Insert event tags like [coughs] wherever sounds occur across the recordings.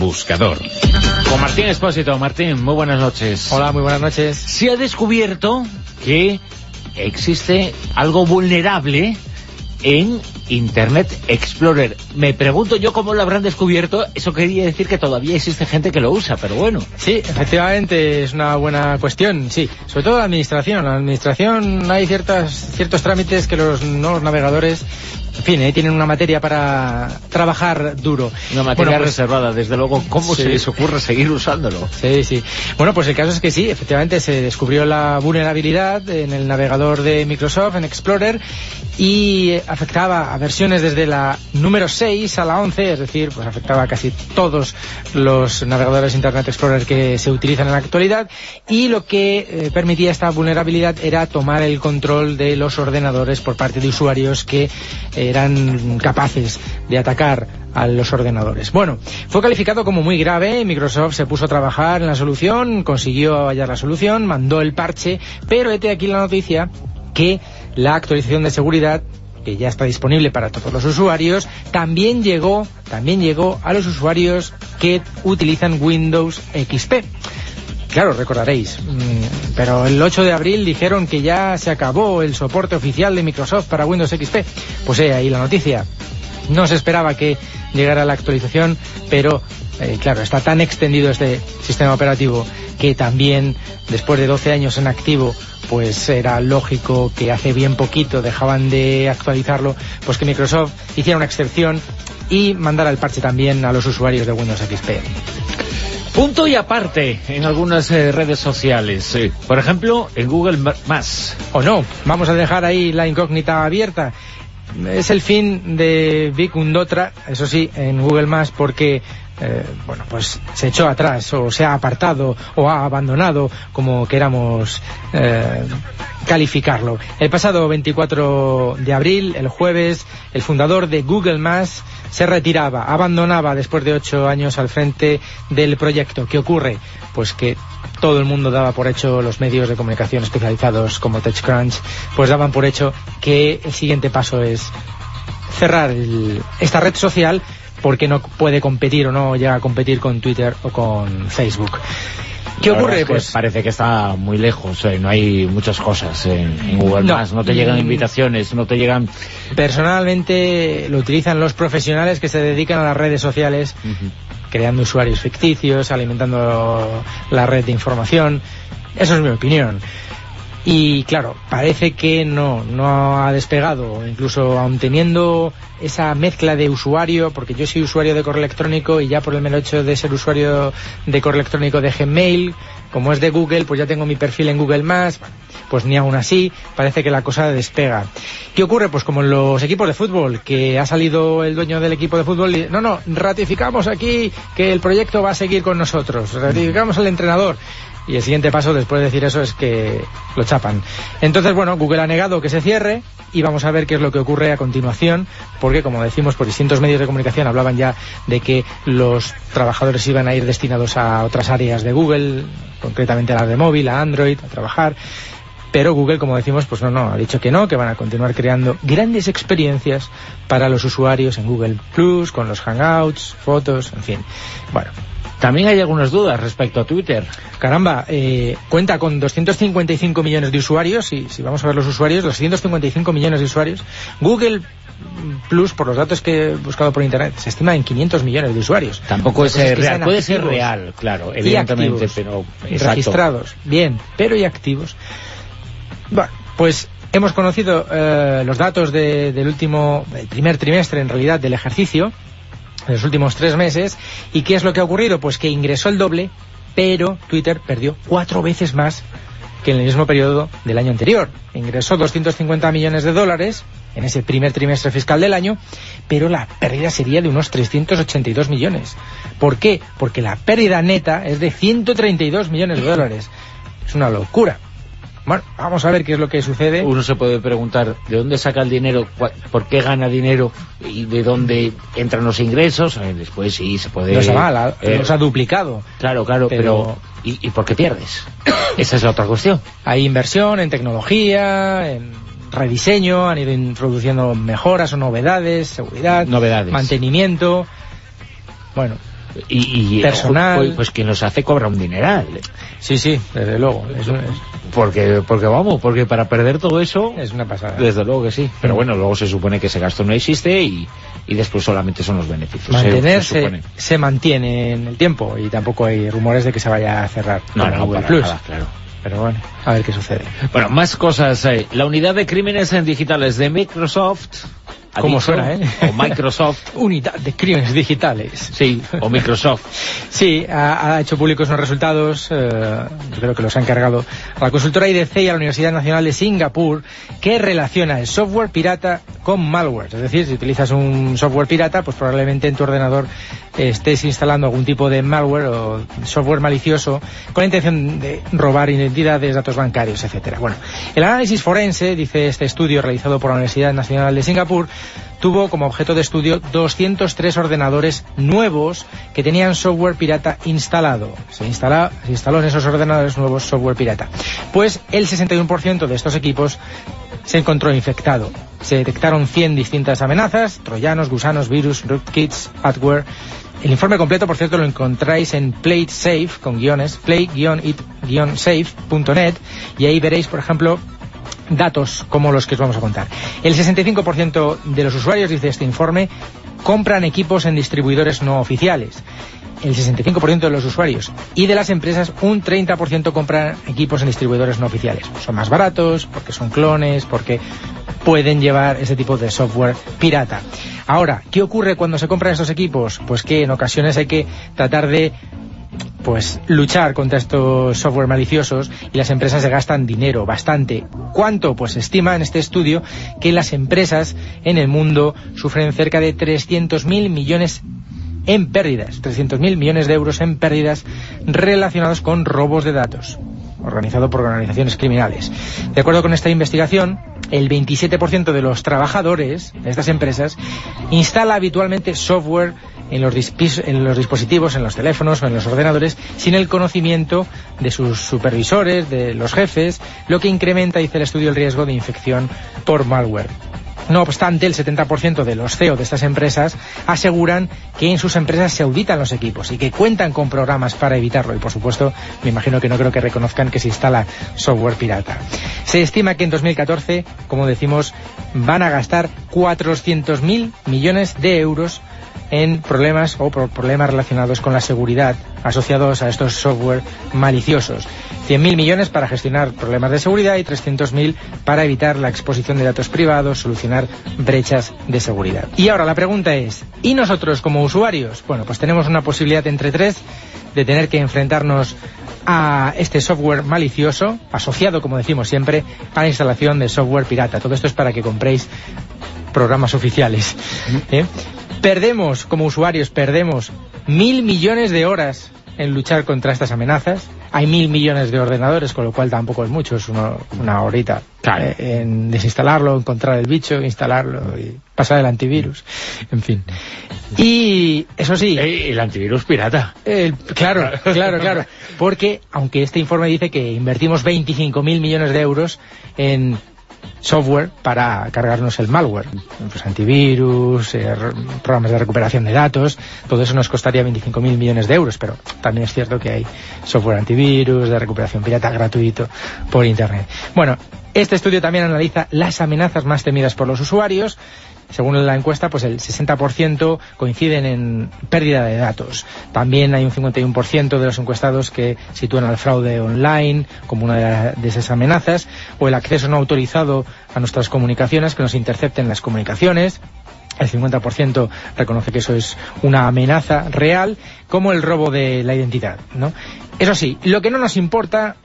buscador. Con Martín Espósito. Martín, muy buenas noches. Hola, muy buenas noches. Se ha descubierto que existe algo vulnerable en Internet Explorer. Me pregunto yo cómo lo habrán descubierto. Eso quería decir que todavía existe gente que lo usa, pero bueno. Sí, efectivamente es una buena cuestión, sí. Sobre todo la administración. La administración hay ciertas, ciertos trámites que los nuevos navegadores en fin, ¿eh? tienen una materia para trabajar duro. Una materia pues reservada, desde luego. ¿Cómo se les ocurre seguir usándolo? Sí, sí. Bueno, pues el caso es que sí, efectivamente se descubrió la vulnerabilidad en el navegador de Microsoft, en Explorer, y afectaba a versiones desde la número 6 a la 11, es decir, pues afectaba a casi todos los navegadores Internet Explorer que se utilizan en la actualidad, y lo que eh, permitía esta vulnerabilidad era tomar el control de los ordenadores por parte de usuarios que eran capaces de atacar a los ordenadores. Bueno, fue calificado como muy grave, Microsoft se puso a trabajar en la solución, consiguió hallar la solución, mandó el parche, pero este aquí la noticia que la actualización de seguridad que ya está disponible para todos los usuarios, también llegó, también llegó a los usuarios que utilizan Windows XP. Claro, recordaréis. Mm, pero el 8 de abril dijeron que ya se acabó el soporte oficial de Microsoft para Windows XP. Pues eh, ahí la noticia. No se esperaba que llegara la actualización, pero eh, claro, está tan extendido este sistema operativo que también después de 12 años en activo pues era lógico que hace bien poquito dejaban de actualizarlo, pues que Microsoft hiciera una excepción y mandara el parche también a los usuarios de Windows XP. Punto y aparte en algunas eh, redes sociales. por ejemplo, en Google Más. O no, vamos a dejar ahí la incógnita abierta. Es el fin de Vic Undotra, eso sí, en Google Más, porque eh, bueno, pues se echó atrás o se ha apartado o ha abandonado, como queramos eh, calificarlo. El pasado 24 de abril, el jueves, el fundador de Google Más se retiraba, abandonaba después de ocho años al frente del proyecto. ¿Qué ocurre? Pues que todo el mundo daba por hecho, los medios de comunicación especializados como TechCrunch, pues daban por hecho que el siguiente paso es cerrar esta red social porque no puede competir o no llega a competir con Twitter o con Facebook. ¿Qué ocurre? pues parece que está muy lejos, eh, no hay muchas cosas en, Google no, no te llegan invitaciones, no te llegan... Personalmente lo utilizan los profesionales que se dedican a las redes sociales, creando usuarios ficticios, alimentando la red de información. Eso es mi opinión. Y claro, parece que no, no ha despegado, incluso aun teniendo esa mezcla de usuario, porque yo soy usuario de correo electrónico y ya por el mero hecho de ser usuario de correo electrónico de Gmail, como es de Google, pues ya tengo mi perfil en Google+, pues ni aún así parece que la cosa despega. ¿Qué ocurre? Pues como en los equipos de fútbol, que ha salido el dueño del equipo de fútbol y, no, no, ratificamos aquí que el proyecto va a seguir con nosotros, ratificamos al entrenador y el siguiente paso después de decir eso es que lo chapan. Entonces, bueno, Google ha negado que se cierre y vamos a ver qué es lo que ocurre a continuación, porque como decimos, por distintos medios de comunicación hablaban ya de que los trabajadores iban a ir destinados a otras áreas de Google, concretamente a las de móvil, a Android, a trabajar. Pero Google, como decimos, pues no, no, ha dicho que no, que van a continuar creando grandes experiencias para los usuarios en Google Plus, con los Hangouts, fotos, en fin. Bueno, también hay algunas dudas respecto a Twitter. Caramba, eh, cuenta con 255 millones de usuarios, y si vamos a ver los usuarios, 255 millones de usuarios. Google Plus, por los datos que he buscado por internet, se estima en 500 millones de usuarios. Tampoco es real, puede ser real, claro, evidentemente, pero registrados, bien, pero y activos. Bueno, pues hemos conocido eh, los datos del último, el primer trimestre en realidad del ejercicio, en los últimos tres meses. ¿Y qué es lo que ha ocurrido? Pues que ingresó el doble, pero Twitter perdió cuatro veces más que en el mismo periodo del año anterior. Ingresó 250 millones de dólares en ese primer trimestre fiscal del año, pero la pérdida sería de unos 382 millones. ¿Por qué? Porque la pérdida neta es de 132 millones de dólares. Es una locura. Bueno, vamos a ver qué es lo que sucede. Uno se puede preguntar de dónde saca el dinero, por qué gana dinero y de dónde entran los ingresos. Eh, después sí se puede... No se mal, eh, ha duplicado. Claro, claro, pero... ¿y, por qué pierdes? [coughs] Esa es la otra cuestión. Hay inversión en tecnología, en rediseño, han ido introduciendo mejoras o novedades, seguridad, novedades. mantenimiento. Bueno, Y, y Personal. Pues, pues quien los hace cobra un dineral. Sí, sí, desde luego. Eso es, Porque, porque vamos, porque para perder todo eso... es una pasada. Desde luego que sí. Pero bueno, luego se supone que ese gasto no existe y, y después solamente son los beneficios. se- se se, mantiene en el tiempo y tampoco hay rumores de que se vaya a cerrar No, no, Google para Plus. nada, claro. Pero bueno, a ver qué sucede. Bueno, más cosas. eh. La unidad de crímenes en digitales de Microsoft... ha ¿Cómo dicho- suena, eh? O Microsoft. [laughs] Unidad de crímenes digitales. Sí, o Microsoft. [laughs] Sí, ha, ha hecho públicos unos resultados, eh, yo creo que los ha encargado a la consultora IDC y a la Universidad Nacional de Singapur, que relaciona el software pirata con malware. Es decir, si utilizas un software pirata, pues probablemente en tu ordenador estés instalando algún tipo de malware o software malicioso con la intención de robar identidades, datos bancarios, etcétera. Bueno, el análisis forense, dice este estudio realizado por la Universidad Nacional de Singapur, tuvo como objeto de estudio 203 ordenadores nuevos que tenían software pirata instalado. Se, instala, se instaló en esos ordenadores nuevos software pirata. Pues el 61% de estos equipos se encontró infectado. Se detectaron 100 distintas amenazas, troyanos, gusanos, virus, rootkits, adware. El informe completo, por cierto, lo encontráis en PlaySafe, con guiones, play-it-safe.net, y ahí veréis, por ejemplo, datos como los que os vamos a contar. El 65% de los usuarios, dice este informe, compran equipos en distribuidores no oficiales. El 65% de los usuarios y de las empresas, un 30% compran equipos en distribuidores no oficiales. Son más baratos, porque son clones, porque pueden llevar ese tipo de software pirata. Ahora, ¿qué ocurre cuando se compran estos equipos? Pues que en ocasiones hay que tratar de pues luchar contra estos software maliciosos y las empresas se gastan dinero, bastante. ¿Cuánto? Pues estima en este estudio que las empresas en el mundo sufren cerca de 300.000 millones en pérdidas, 300.000 millones de euros en pérdidas relacionados con robos de datos, organizado por organizaciones criminales. De acuerdo con esta investigación, el 27% de los trabajadores de estas empresas instala habitualmente software en los, en los dispositivos, en los teléfonos o en los ordenadores, sin el conocimiento de sus supervisores, de los jefes, lo que incrementa, dice el estudio, el riesgo de infección por malware. No obstante, el 70% de los CEO de estas empresas aseguran que en sus empresas se auditan los equipos y que cuentan con programas para evitarlo. Y por supuesto, me imagino que no creo que reconozcan que se instala software pirata. Se estima que en 2014, como decimos, van a gastar 400.000 millones de euros en problemas o problemas relacionados con la seguridad asociados a estos software maliciosos. 100.000 millones para gestionar problemas de seguridad y 300.000 para evitar la exposición de datos privados, solucionar brechas de seguridad. Y ahora la pregunta es, ¿y nosotros como usuarios? Bueno, pues tenemos una posibilidad entre tres de tener que enfrentarnos a este software malicioso, asociado, como decimos siempre, a la instalación de software pirata. Todo esto es para que compréis programas oficiales. ¿eh? Perdemos, como usuarios, perdemos mil millones de horas en luchar contra estas amenazas. Hay mil millones de ordenadores, con lo cual tampoco es mucho, es una, una horita Claro. eh, en desinstalarlo, encontrar el bicho, instalarlo y pasar el antivirus. En fin. Y eso sí, Eh, el antivirus pirata. el- claro, claro, claro. [laughs] Porque, aunque este informe dice que invertimos 25.000 millones de euros en software para cargarnos el malware, pues antivirus, eh, programas de recuperación de datos, todo eso nos costaría 25.000 millones de euros, pero también es cierto que hay software antivirus, de recuperación pirata gratuito por Internet. Bueno, este estudio también analiza las amenazas más temidas por los usuarios, según la encuesta, pues el 60% coinciden en pérdida de datos. También hay un 51% de los encuestados que sitúan al fraude online como una de, de esas amenazas, o el acceso no autorizado a nuestras comunicaciones, que nos intercepten las comunicaciones. El 50% reconoce que eso es una amenaza real, como el robo de la identidad, ¿no? Eso sí, lo que no nos importa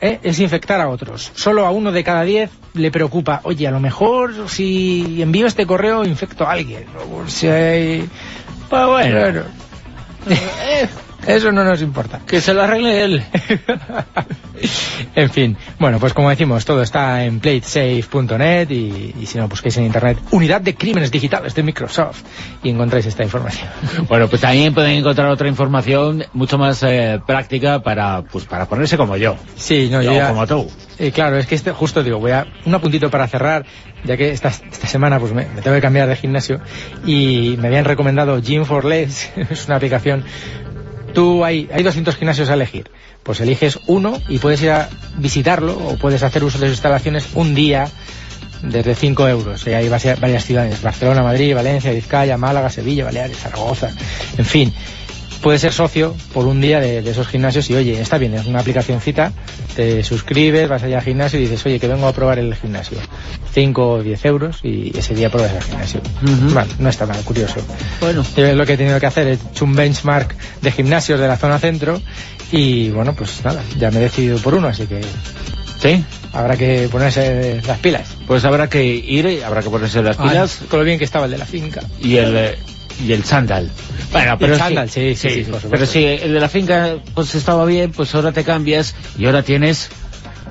¿eh? es infectar a otros. Solo a uno de cada diez le preocupa, oye, a lo mejor si envío este correo infecto a alguien. O por si hay... Pues bueno. [laughs] Eso no nos importa. que se lo arregle él. [laughs] en fin, bueno, pues como decimos, todo está en platesafe.net y, y si no busquéis en internet Unidad de Crímenes Digitales de Microsoft y encontráis esta información. [laughs] Bueno, pues también pueden encontrar otra información mucho más eh, práctica para, pues, para ponerse como yo. Sí, no, yo o ya- como tú. Eh, claro, es que este, justo digo, voy a un apuntito para cerrar, ya que esta, esta semana pues me, tengo que cambiar de gimnasio y me habían recomendado Gym for Less, [laughs] es una aplicación. Tú hay, hay 200 gimnasios a elegir, pues eliges uno y puedes ir a visitarlo o puedes hacer uso de sus instalaciones un día desde 5 euros. Y hay varias varias ciudades, Barcelona, Madrid, Valencia, Vizcaya, Málaga, Sevilla, Baleares, Zaragoza, en fin. Puedes ser socio por un día de, de esos gimnasios y oye, está bien, es una aplicacioncita, te suscribes, vas allá al gimnasio y dices, oye, que vengo a probar el gimnasio. 5 o 10 euros y ese día pruebas el gimnasio. No está mal, curioso. Bueno. Yo lo que he tenido que hacer es hecho un benchmark de gimnasios de la zona centro y bueno, pues nada, ya me he decidido por uno, así que ¿Sí? habrá que ponerse las pilas. Pues habrá que ir, habrá que ponerse las pilas Ay, con lo bien que estaba el de la finca. y el eh, y el chándal. Bueno, pero el sí, chándal, sí, sí, sí, por supuesto. pero si el de la finca pues estaba bien, pues ahora te cambias y ahora tienes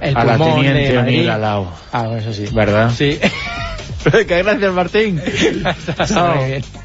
El a la pulmón de teniente Madrid. Al lado. Ah, bueno, eso sí. ¿Verdad? Sí. [laughs] Gracias Martín. [laughs] Está muy bien.